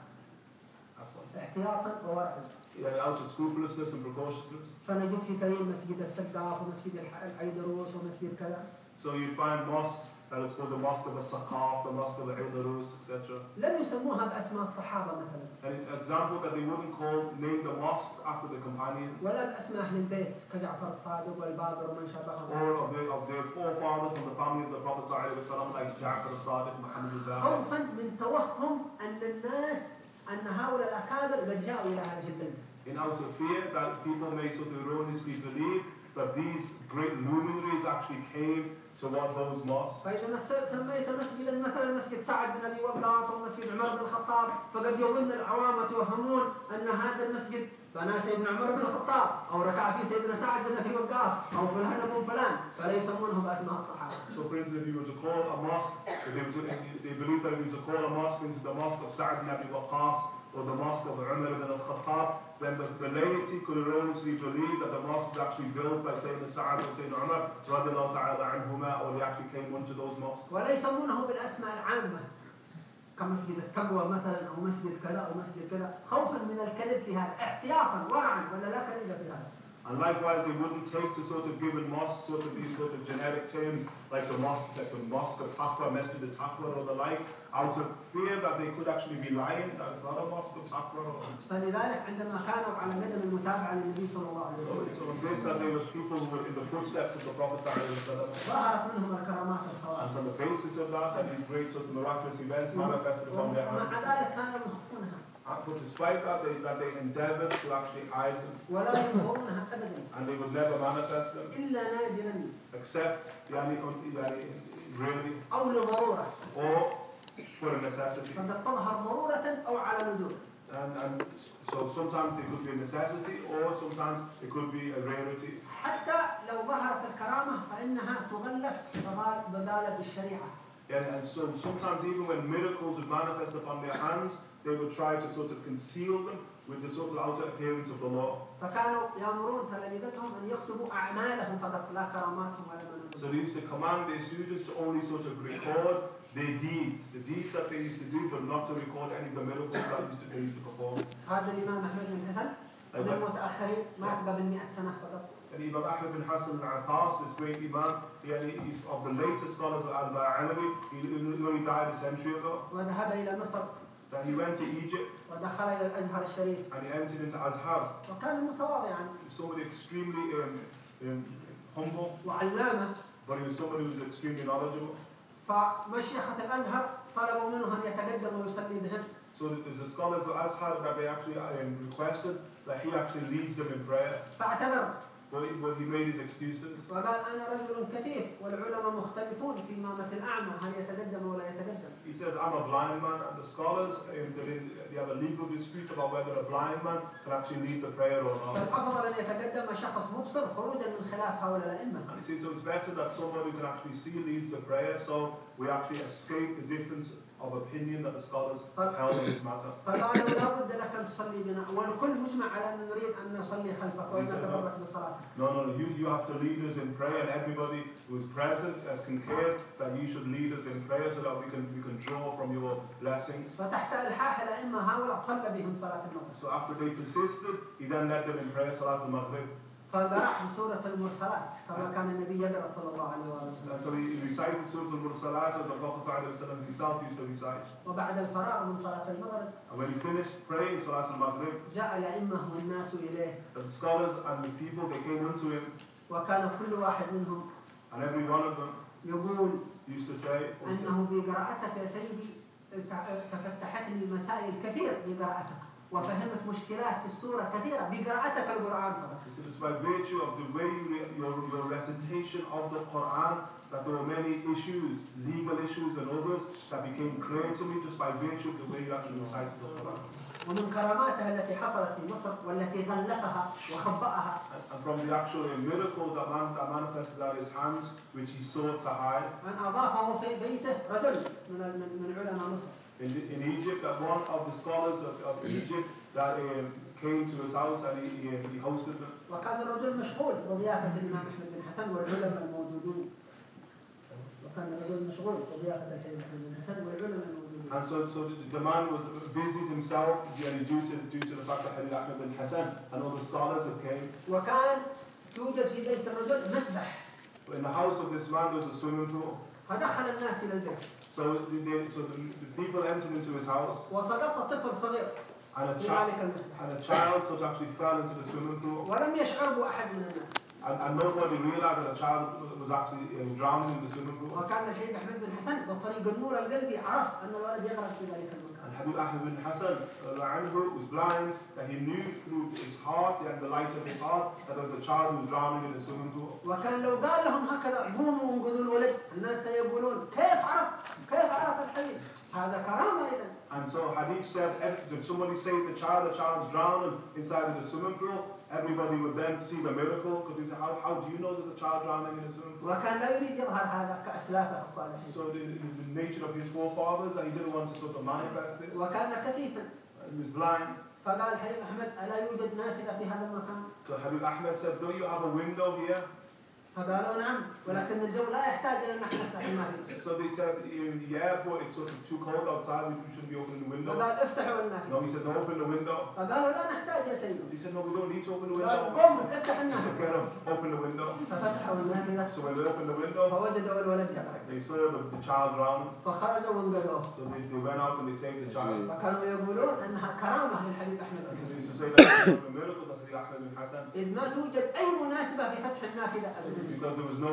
احتياطا وورعا Yeah, out of scrupulousness and precautiousness. فنجد في كريم مسجد السقاف ومسجد العيدروس ومسجد كذا So you find mosques that it's called the Mosque of the Saqaf, the Mosque of the Ildarus, etc. لم يسموها بأسماء الصحابة مثلا An example that they wouldn't call name the mosques after the companions ولا بأسماء أهل البيت كجعفر الصادق والباقر ومن شابههم or of their, of their forefathers from the family of the Prophet ﷺ, like Ja'far al-Sadiq, Muhammad al-Baqir. خوفا من توهم أن الناس أن هؤلاء الأكابر قد جاءوا إلى هذه البلدة In out of fear that people may sort of erroneously believe that these great luminaries actually came to one of those mosques. فإذا مس- سميت مسجدا مثلا مسجد سعد بن أبي وقاص أو مسجد عمر بن الخطاب فقد يظن العوام يتوهمون أن هذا المسجد بنى سيدنا عمر بن الخطاب أو ركع فيه سيدنا سعد بن أبي وقاص أو فلان بن فلان فلا يسمونه بأسماء الصحابة So instance, if you were to call a mosque, they, if they believe that if you were to call a mosque into the mosque of Sa'd ibn Abi Waqqas or the mosque of Umar ibn al-Khattab, then the, the laity could erroneously believe that the mosque was actually built by Sayyidina Sa'ad or Sayyidina Umar radiallahu ta'ala anhuma, or they actually came into those mosques. ولا يسمونه بالأسماء العامة كمسجد التقوى مثلا أو مسجد كذا أو مسجد كذا خوفا من الكذب في هذا احتياطا ورعا ولا لا كذب في هذا And likewise, they wouldn't take to sort of giving mosques sort of these sort of generic terms like the mosque, like the mosque of Taqwa, Masjid of Taqwa or the like, out of fear that they could actually be lying, that it's not a mosque of Taqwa. Or, فلذلك عندما كانوا على قدم المتابعة للنبي صلى الله عليه so, وسلم so in this, that there was people who were in the footsteps of the Prophet ﷺ. ظهرت منهم الكرامات And الخوارج on the basis of that, that these great sort of miraculous events manifested from their ومع hands. ذلك كانوا يخفونها And- But despite that, they, that they endeavored to actually hide them, ولا يظهرونها ابدا and they would never manifest them, الا نادرا except yani, un- yani, really, او لضروره or a necessity. فقد تظهر على And, and so sometimes it could be a necessity or sometimes it could be a rarity. حتى لو ظهرت الكرامة فإنها تغلف بغالب الشريعة And, and so sometimes even when miracles would manifest upon their hands, they would try to sort of conceal them with the sort of outer appearance of the law. فكانوا يأمرون تلاميذتهم أن يكتبوا أعمالهم فقط لا كراماتهم ولا So they used to command their students to only sort of record their deeds, the deeds that they used to do, but not to record any of the miracles that used to, they used to perform. هذا الإمام أحمد بن حسن من المتأخرين مات قبل 100 سنة فقط And Imam Ahmed bin Hassan al-Atas, this great Imam, he, he's of the latest scholars of Al-Ba'alawi, he, he only died a century ago. وذهب إلى مصر That he went to Egypt ودخل إلى الأزهر الشريف and he entered into Azhar. وكان متواضعا Somebody extremely um, um, humble, وعلامة but he was somebody who was extremely knowledgeable. فمشيخة الأزهر طلبوا منه أن يتقدم ويصلي بهم So the, the scholars of Azhar that they actually um, requested that he actually leads them in prayer. فاعتذر But he, but he made his excuses. وقال أنا رجل كثيف والعلماء مختلفون في إمامة الأعمى هل يتقدم ولا يتقدم He says, I'm a blind man, and the scholars, um, they, didn't- they have a legal dispute about whether a blind man can actually lead the prayer or not. فالأفضل أن يتقدم شخص مبصر خروجا من خلاف هؤلاء الأئمة And he says, so it's better that somebody who can actually see leads the prayer, so we actually escape the difference of opinion that the scholars held in this matter. فقالوا لا بد لك أن تصلي بنا والكل مجمع على أن نريد أن نصلي خلفك ونتبرك بصلاتك No, no, no, you, you have to lead us in prayer, and everybody who is present has concurred that you should lead us in prayer so that we can, we can draw from your blessings. فتحت إلحاح الأئمة هؤلاء صلى بهم صلاة المغرب So after they persisted, he then led them in prayer, Salat al-Maghrib. فبراح لسورة المرسلات كما نعم. كان النبي يقرأ صلى الله عليه وسلم. So he recited سورة المرسلات so the Prophet صلى الله عليه وسلم himself used to recite وبعد الفراغ من صلاة المغرب And when he finished praying صلاة المغرب جاء الأئمة والناس إليه. The scholars and the people they came unto him. وكان كل واحد منهم And every one of them يقول used to say أنه بقراءتك يا سيدي تفتحتني مسائل كثير بقراءتك. وفهمت مشكلات في السورة كثيرة بقراءتك القرآن فقط it's by virtue of the way you your, your recitation of the Quran that there were many issues, legal issues and others that became clear to me just by virtue of the way you actually recited the Quran. ومن كراماتها التي حصلت في مصر والتي غلفها وخبأها And, from the actual uh, miracle that, man, that manifested at his hands, which he sought to hide أن أضافه في بيته رجل من من من علماء مصر in, in Egypt, that one of the scholars of, of Egypt that um, came to his house and he, he, he hosted them. وكان الرجل مشغول بضيافة الإمام أحمد بن حسن والعلماء الموجودين وكان الرجل مشغول بضيافة الإمام أحمد بن حسن والعلماء الموجودين And so, so the, the man was busied himself yani, due, to, due to the fact that Halil Ahmed bin Hassan and other scholars had came. وكان يوجد في بيت الرجل مسبح In the house of this man, there was a swimming pool. فدخل الناس إلى البيت So, the, the, so the, the people entered into his house, وسقط طفل صغير and a, في child, and a child sort of actually fell into the swimming pool. ولم يشعر بأحد من الناس And, and nobody realized that a child was actually um, drowning in the swimming pool. وكان الحبيب أحمد بن حسن بالطريق النور القلبي عرف أن الولد يغرق في ذلك المكان And Habib Ahmed bin Hassan uh, anhu, was blind, that he knew through his heart and the light of his heart that there was a child who was drowning in the swimming pool. وكان لو قال لهم هكذا قوموا وانقذوا الولد الناس سيقولون كيف عرف كيف عرف الحبيب هذا كرامة إذا And so Hadith said, if if somebody saved the child, the child's drowning inside of the swimming pool, everybody would then see the miracle. Because they say, how, how do you know there's a child drowning in the swimming pool? وكان لا يريد يظهر هذا كأسلافه الصالحين So the, the, the nature of his forefathers, that he didn't want to sort of manifest this. وكان كثيفا He was blind. فقال الحبيب أحمد ألا يوجد نافذة في هذا المكان So Habib Ahmed said, don't you have a window here? فقالوا نعم ولكن الجو لا يحتاج إلى أن نحن نفتح So they said, in the airport, it's sort of too cold outside, we shouldn't be opening the window. فقال افتحوا النافذة No, he said, don't open the window. فقالوا لا نحتاج يا سيدي He said, no, we don't need to open the window. قم افتح He النافذة said, get up, open the window. ففتحوا النافذة So when they opened the window, فوجدوا الولد يغرق they saw the, the child drowning. فخرجوا وانقذوه So they, they went out and they saved the child. فكانوا يقولون انها كرامه للحبيب احمد And الحسن they used to say that one of the اذ ما توجد اي مناسبه في فتح was no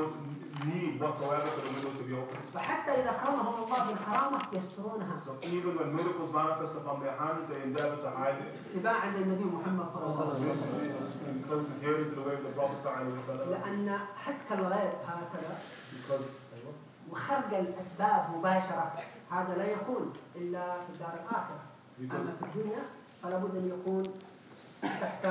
need whatsoever for the window to be opened. فحتى اذا اكرمهم الله بالكرامه يسترونها So even when miracles manifest upon their hands, they endeavor to hide it. اتباعا للنبي محمد صلى الله عليه وسلم close adherence to the way of the Prophet sallallahu alaihi wasallam. لأن حتك الغيب هكذا Because وخرق الاسباب مباشره هذا لا يكون الا في الدار اما because في الدنيا فلا بد ان يكون تحت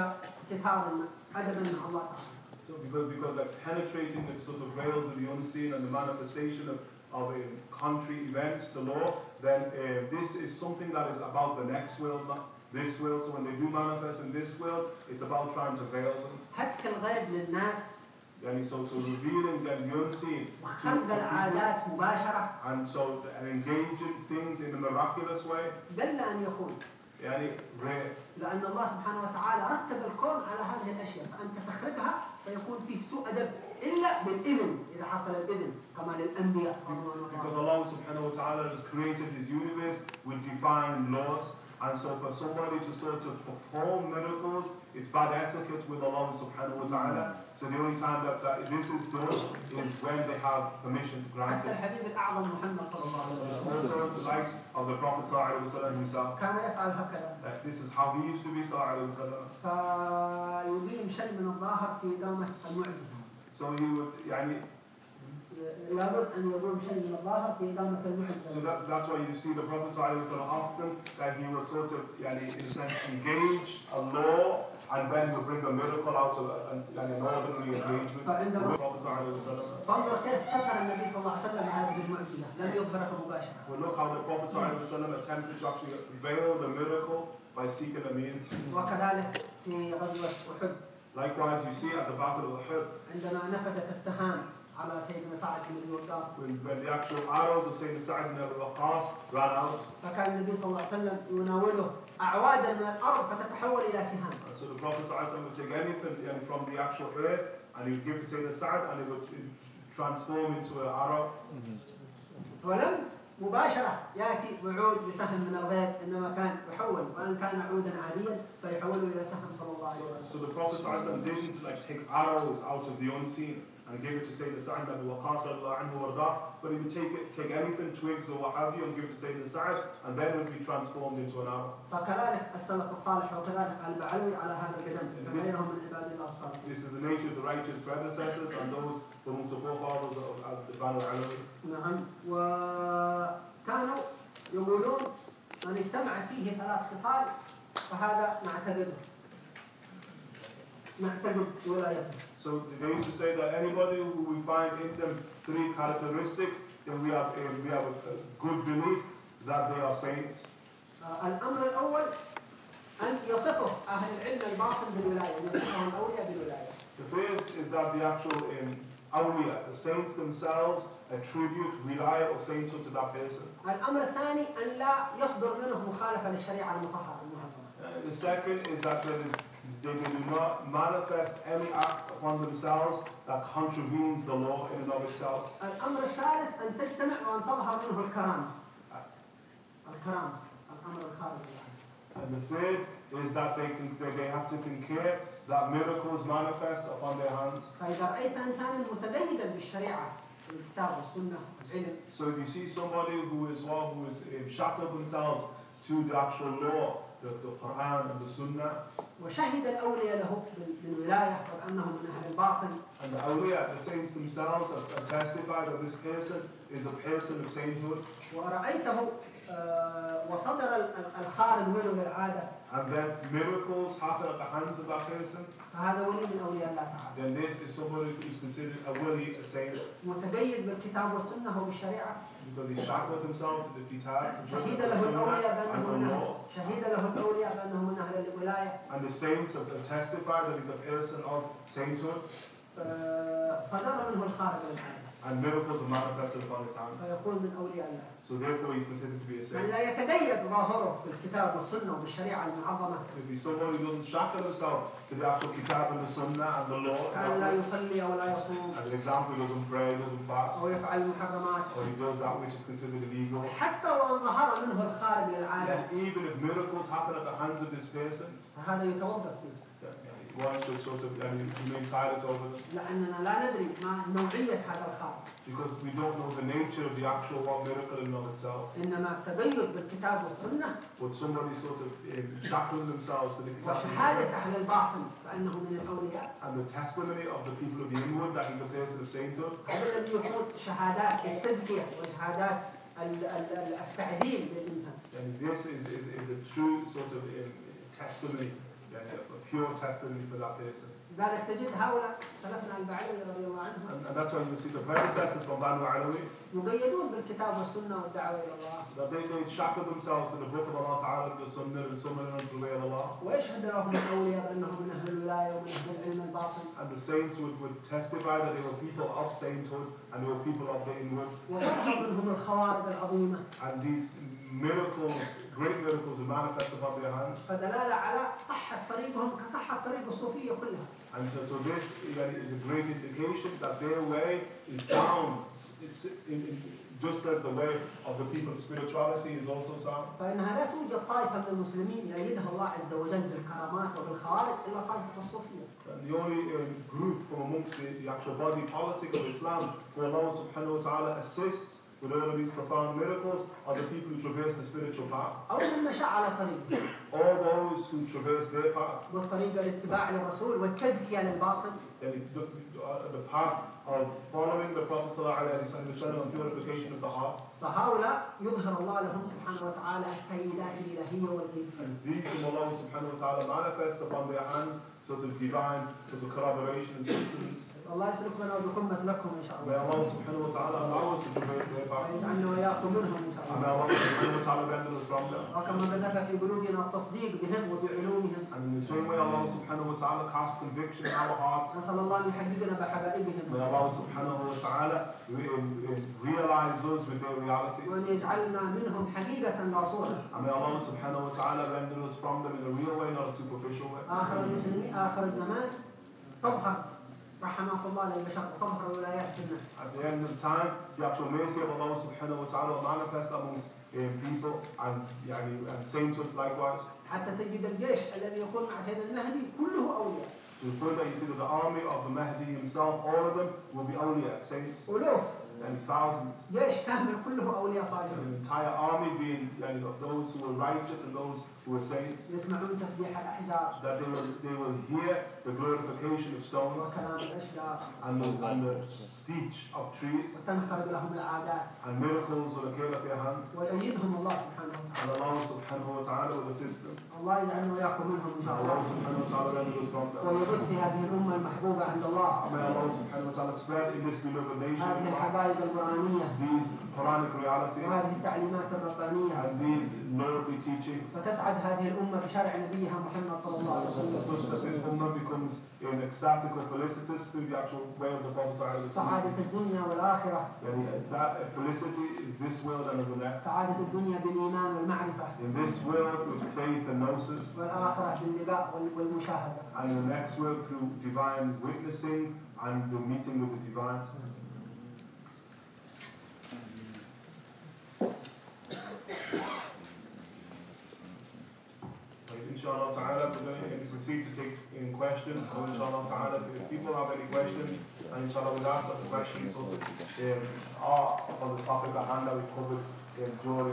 ستار ادبا مع الله تعالى So because, because like penetrating the sort of veils of the unseen and the manifestation of, of um, country events to law, then um, this is something that is about the next world, not this world. So when they do manifest in this world, it's about trying to veil them. هتك الغيب للناس Yani so, so revealing them the unseen to, to وخلق people, العادات مباشره and so and engaging things in a miraculous way. قل ان يكون Rare. لأن الله سبحانه وتعالى رتب الكون على هذه الأشياء فانت تخرقها فيكون فيه سوء أدب إلا بالإذن إذا حصل الإذن كما للأنبياء رضوان Because Allah subhanahu wa ta'ala has created His universe with divine laws. And so for somebody to sort of perform miracles, it's bad etiquette with Allah subhanahu wa ta'ala. So the only time that, that this is done is when they have permission حتى granted. الحبيب الاعظم محمد صلى الله عليه وسلم Also the likes of the Prophet sallallahu alaihi wasallam himself. كان يفعل هكذا Uh, this is how he used to be sallallahu alaihi wasallam. فيقيم شيء من الظاهر في إقامة المعجزة So he would, yani, لابد أن يقوم شيء من الظاهر في إقامة so that, that's why you see the Prophet often that he would sort of, yani, in a sense, engage a law and then would bring a miracle out of an, yani, an ordinary engagement with the Prophet sallallahu alaihi wasallam. فانظر كيف ستر النبي صلى الله عليه وسلم هذه المعجزة لم يظهرها مباشرة Well, look how the Prophet attempted to actually veil the miracle by seeking a means. وكذلك في غزوة أحد Likewise, you see at the Battle of Uhud, عندما نفذت السهام على سيدنا سعد بن الوقاص when the actual arrows of سيدنا سعد بن الوقاص ran out. فكان النبي صلى الله عليه وسلم يناوله أعوادا من الأرض فتتحول إلى سهام. So the prophet صلى الله عليه وسلم would take anything from the actual earth and he would give to سيدنا سعد and it would transform into an arrow. Mm-hmm. فلم مباشرة يأتي وعود بسهم من الغيب إنما كان يحول وإن كان عودا عاديا فيحوله إلى سهم صلى الله عليه وسلم. So, so the Prophet صلى الله عليه وسلم didn't like take arrows out of the unseen. and give it to Sayyidina Sa'id ibn Abi Waqqas radiallahu anhu warda, but he would take it, take anything, twigs or what have you, and give it to Sayyidina Sa'id, and then it would be transformed into an arrow. فكذلك السلف الصالح وكذلك البعلوي على هذا القدم وغيرهم من عباد الله الصالحين This is the nature of the righteous predecessors and those amongst the forefathers of, of the Banu Alawi. نعم وكانوا يقولون من اجتمعت فيه ثلاث خصال فهذا نعتقده نعتقد ولايته So they used to say that anybody who we find in them three characteristics, then we have a, we have a, a good belief that they are saints. آه، الأمر الأول أن يصفه أهل العلم الباطن بالولاية أن يصفهم الأولياء بالولاية The first is that the actual um, awliya, the saints themselves, attribute wilayah or sainthood to that person. الأمر الثاني أن لا يصدر منه مخالفة للشريعة المطهرة المهذبة Uh, the second is that there is, they do not manifest any act upon themselves that contravenes the law in and of itself. الأمر الثالث أن تجتمع وأن تظهر منه الكرامة الكرامة الأمر الخارجي يعني. And the third is that they, can, they, they have to concur that miracles manifest upon their hands. فإذا رأيت إنسانا متديدا بالشريعة الكتاب والسنة والعلم So if you see somebody who is one who is um, shackled themselves to the actual law, Quran the Sunnah, وشهد الأولياء له بال- بالولاية وأنهم من أهل الباطن and the awliya, the saints themselves have, have testified that this person is a person of sainthood, ورأيته آه، وصدر ال- ال- الخارج منه للعادة and then miracles happen at the hands of that person, فهذا ولي من أولياء الله تعالى then this is somebody who is considered a wali, a saint, متدين بالكتاب والسنة وبالشريعة because he shackled himself to the kitab, the بأنه and the law. And the saints have have testified that he's a person of sainthood, آه، صدر منه الخارج للعادة and miracles are manifested upon his hands. فيكون من أولياء الله So therefore he's considered to be a من saint. لا يتقيد ظاهره بالكتاب والسنة وبالشريعة المعظمة If he's somebody who doesn't shackle himself to the actual kitab and the sunnah and the law, كان لا يصلي ولا يصوم as an example, he doesn't pray, he doesn't fast, أو يفعل المحرمات or he does that which is considered illegal. حتى وأن ظهر منه الخارج للعادة And even if miracles happen at the hands of this person, فهذا يتوظف فيه one should sort of and remain silent over them لأننا لا ندري ما نوعية هذا الخارج because we don't know the nature of the actual one miracle in and of itself. إنما تبين بالكتاب والسنة But somebody sort of um, shackling themselves to the kitab and the وشهادة sunnah, أهل الباطن بأنه من الأولياء and the testimony of the people of the inward that he's a person of sainthood. هذا الذي يكون شهادات التزكية وشهادات ال- ال- ال- التعديل للإنسان And this is, is, is a true sort of um, testimony, يعني a Pure testimony for that person. لذلك تجد هؤلاء سلفنا البعلوي رضي الله عنهم And, and that's why you see the predecessors from Banu Alawi, يقيدون بالكتاب والسنة والدعوة إلى الله that they, they shackle themselves to the book of Allah Ta'ala, the Sunnah, and Sunnah unto the way of Allah. ويشهد لهم الأولياء بأنهم من أهل الولاية ومن أهل العلم الباطن And the saints would, would testify that they were people of sainthood and they were people of the inward. منهم العظيمة And these miracles, great miracles, will manifest upon their hands. فدلالة على صحة طريقهم كصحة طريق الصوفية كلها And so, so this yani, is a great indication that their way is sound, is in, in, just as the way of the people of spirituality is also sound. فإنها لا توجد طائفة من المسلمين يأيدها الله عز وجل بالكرامات وبالخوارق إلا طائفة الصوفية And the only um, group from amongst the, the actual body politic of Islam where Allah subhanahu wa ta'ala assists with all of these profound miracles are the people who traverse the spiritual path. أو من مشى على طريق All those who traverse their path, والطريق الاتباع للرسول والتزكية للباطن yani the, uh, the path of following the Prophet sallallahu alaihi wasallam and purification of the heart. فهؤلاء يظهر الله لهم سبحانه وتعالى التأييدات الإلهية والغيبية And it's these whom Allah subhanahu wa ta'ala manifests upon their hands, sort of divine, sort of corroboration and sustenance. الله يسلك بنا وبكم مسلكهم إن شاء May الله allow us to traverse their path. ويجعلنا وإياكم منهم إن شاء may الله wa ta'ala render us from them. وكما بلغ في قلوبنا التصديق بهم وبعلومهم And the same way Allah subhanahu wa ta'ala casts conviction in our hearts. نسأل الله أن يحددنا بحبائبهم May Allah subhanahu wa ta'ala re- um, um, realize us with their realities. وأن يجعلنا منهم حقيقة رسولا And may Allah subhanahu wa ta'ala render us from them in a real way, not a superficial way. آخر المسلمين آخر الزمان تظهر رحمات الله للبشر وتظهر الولايات في الناس At the end of time, the actual mercy of Allah subhanahu wa ta'ala will manifest amongst um, people and, yani, and sainthood likewise. حتى تجد الجيش الذي يكون مع سيدنا المهدي كله أولياء To the point that you see that the army of the Mahdi himself, all of them will be awliya, saints, ألوف and thousands. جيش كامل كله أولياء And صالحين an entire army being yani, of those who were righteous and those who were saints. يسمعون تسبيح الأحجار That they will, they will hear the glorification of stones وكلام الأشجار and the, and the speech of trees. وتنخرج لهم العادات And miracles will occur at their hands. ويؤيدهم الله سبحانه وتعالى And Allah subhanahu wa ta'ala will assist them. الله يجعلنا وإياكم منهم إن And شاء Allah الله subhanahu wa ta'ala render us from them. ويغث في هذه الأمة المحبوبة عند الله May Allah subhanahu wa ta'ala spread in this beloved nation هذه الحبائب القرآنية these Quranic realities وهذه التعليمات الربانية and these lordly teachings. وتسعد هذه الأمة بشرع نبيها محمد صلى الله عليه وسلم um, سعادة. الدنيا والآخرة Yani that felicity in this world and in the next. سعادة الدنيا بالإيمان والمعرفة In this world with faith and gnosis, والآخرة باللقاء وال- والمشاهدة and the next world through divine witnessing and the meeting with the divine. Inshallah ta'ala, we're going to proceed to take in questions. So inshallah ta'ala, if people have any questions, and inshallah we'll ask that the questions of um, are on the topic at hand that we covered um, during